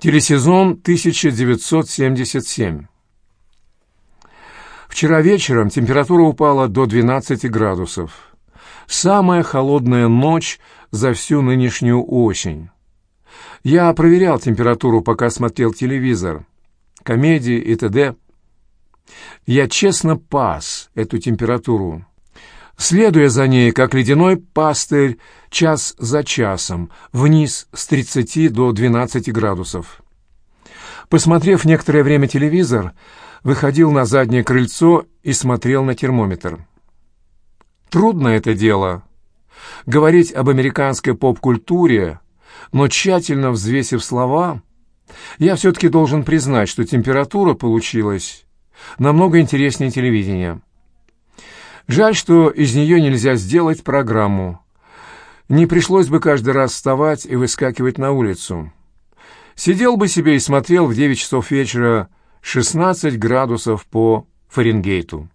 Телесезон 1977. Вчера вечером температура упала до 12 градусов. Самая холодная ночь за всю нынешнюю осень. Я проверял температуру, пока смотрел телевизор, комедии и т.д. Я честно пас эту температуру, следуя за ней, как ледяной пастырь, час за часом, вниз с 30 до 12 градусов. Посмотрев некоторое время телевизор, выходил на заднее крыльцо и смотрел на термометр. Трудно это дело — говорить об американской поп-культуре, но тщательно взвесив слова, я все-таки должен признать, что температура получилась намного интереснее телевидения. Жаль, что из нее нельзя сделать программу. Не пришлось бы каждый раз вставать и выскакивать на улицу. Сидел бы себе и смотрел в 9 часов вечера 16 градусов по Фаренгейту.